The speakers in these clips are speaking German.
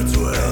that's well.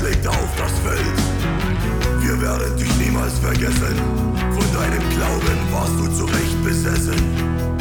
schlägt auf das Feld. Wir werden dich niemals vergessen. Von deinem Glauben warst du zu Recht besessen.